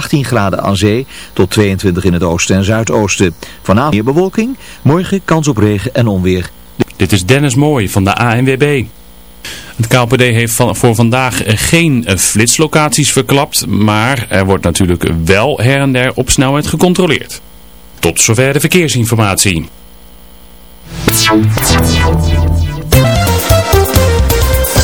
18 graden aan zee tot 22 in het oosten en zuidoosten. Vanavond meer bewolking, morgen kans op regen en onweer. Dit is Dennis Mooij van de ANWB. Het KLPD heeft van, voor vandaag geen flitslocaties verklapt, maar er wordt natuurlijk wel her en der op snelheid gecontroleerd. Tot zover de verkeersinformatie.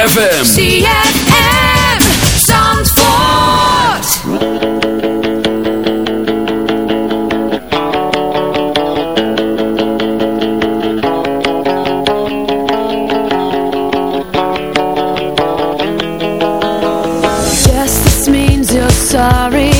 ZFM. ZFM. Yes, this means you're sorry.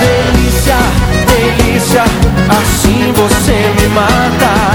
Delícia, delícia, assim você me mata.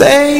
They